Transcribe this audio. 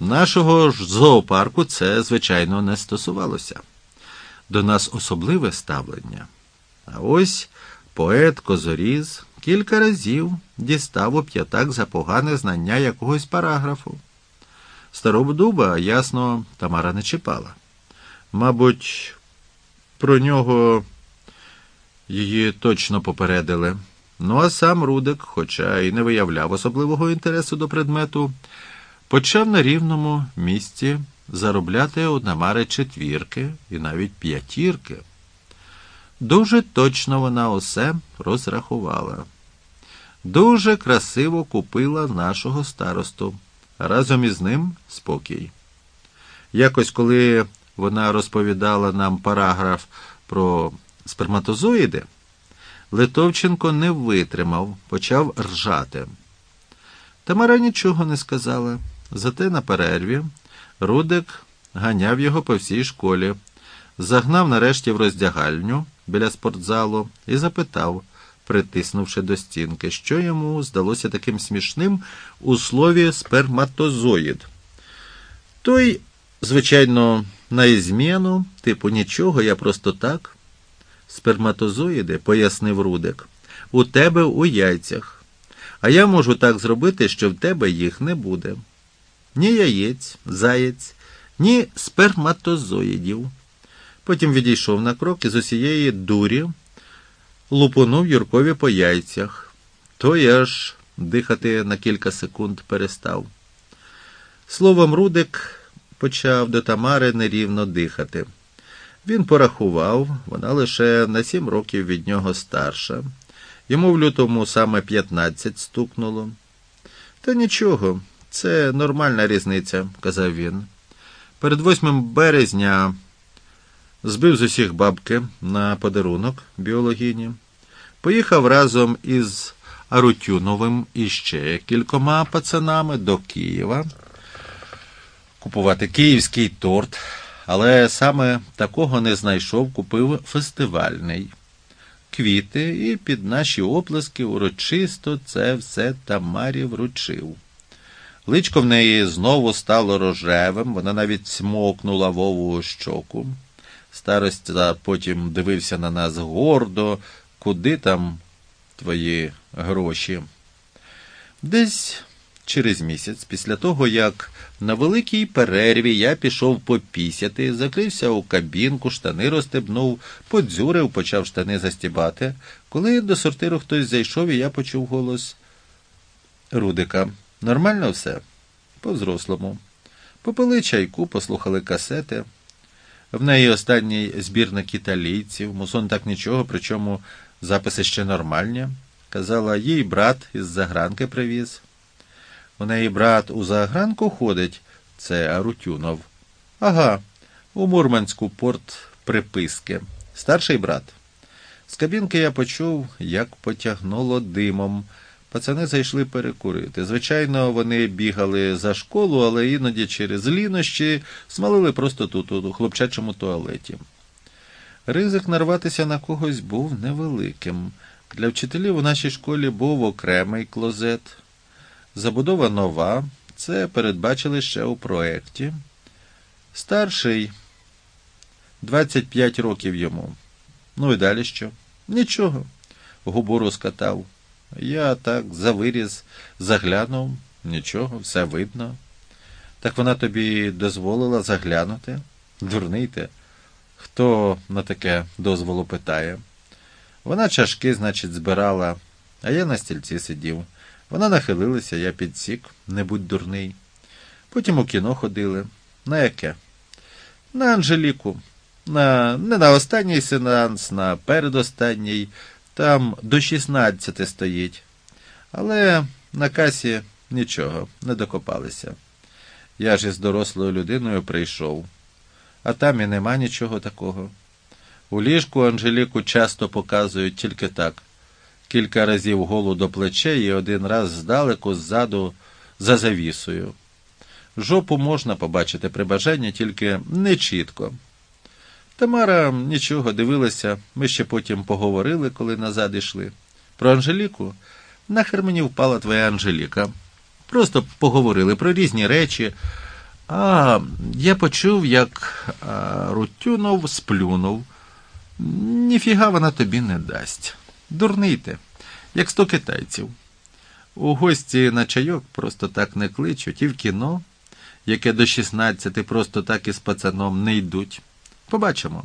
Нашого ж зоопарку це, звичайно, не стосувалося. До нас особливе ставлення. А ось поет Козоріз кілька разів дістав у п'ятак за погане знання якогось параграфу. Старобдуба, ясно, Тамара не чіпала. Мабуть, про нього її точно попередили. Ну, а сам Рудик, хоча й не виявляв особливого інтересу до предмету, почав на рівному місці заробляти у Намари четвірки і навіть п'ятірки. Дуже точно вона усе розрахувала. Дуже красиво купила нашого старосту, разом із ним спокій. Якось, коли вона розповідала нам параграф про сперматозоїди, Литовченко не витримав, почав ржати. Тамара нічого не сказала, зате на перерві Рудик ганяв його по всій школі, загнав нарешті в роздягальню біля спортзалу і запитав, притиснувши до стінки, що йому здалося таким смішним у слові сперматозоїд. Той, звичайно, на ізміну, типу нічого, я просто так. Сперматозоїди, пояснив Рудик, у тебе у яйцях. А я можу так зробити, що в тебе їх не буде. Ні яєць, заєць, ні сперматозоїдів. Потім відійшов на крок і з усієї дурі лупонув Юркові по яйцях. То я ж дихати на кілька секунд перестав. Словом, Рудик почав до Тамари нерівно дихати. Він порахував, вона лише на сім років від нього старша. Йому в лютому саме п'ятнадцять стукнуло. Та нічого, це нормальна різниця, казав він. Перед 8 березня збив з усіх бабки на подарунок біологіні, поїхав разом із Арутюновим і ще кількома пацанами до Києва купувати київський торт, але саме такого не знайшов, купив фестивальний. Квіти і під наші оплески урочисто це все Тамарі вручив. Личко в неї знову стало рожевим, вона навіть смокнула вову щоку. Староста потім дивився на нас гордо, куди там твої гроші. Десь через місяць, після того, як на великій перерві я пішов попісяти, закрився у кабінку, штани розстебнув, подзюрив, почав штани застібати. Коли до сортиру хтось зайшов, і я почув голос Рудика. Нормально все? По-взрослому. Попили чайку, послухали касети. В неї останній збірник італійців, мусон так нічого, причому записи ще нормальні. Казала, їй брат із загранки привіз. У неї брат у загранку ходить, це Арутюнов. Ага, у Мурманську порт приписки. Старший брат. З кабінки я почув, як потягнуло димом. Пацани зайшли перекурити. Звичайно, вони бігали за школу, але іноді через лінощі смалили просто тут, у хлопчачому туалеті. Ризик нарватися на когось був невеликим. Для вчителів у нашій школі був окремий клозет. Забудова нова, це передбачили ще у проєкті. Старший 25 років йому. Ну і далі що? Нічого. Губу розкатав. Я так за виріз заглянув, нічого, все видно. Так вона тобі дозволила заглянути? Дурний ти. Хто на таке дозволу питає? Вона чашки, значить, збирала, а я на стільці сидів. Вона нахилилася, я підсік, не будь дурний. Потім у кіно ходили. На яке? На Анжеліку. На, Не на останній сеанс, на передостанній. Там до 16 стоїть. Але на касі нічого, не докопалися. Я ж із дорослою людиною прийшов, а там і нема нічого такого. У ліжку Анжеліку часто показують тільки так кілька разів голу до плече і один раз здалеку ззаду за завісою. Жопу можна побачити при бажанні, тільки не чітко. Тамара нічого дивилася, ми ще потім поговорили, коли назад йшли. Про Анжеліку нахер мені впала твоя Анжеліка. Просто поговорили про різні речі, А, я почув, як а, Рутюнов сплюнув. Ніфіга вона тобі не дасть. Дурний ти, як сто китайців. У гості на чайок просто так не кличуть, і в кіно, яке до 16 просто так із пацаном не йдуть. Побачимо.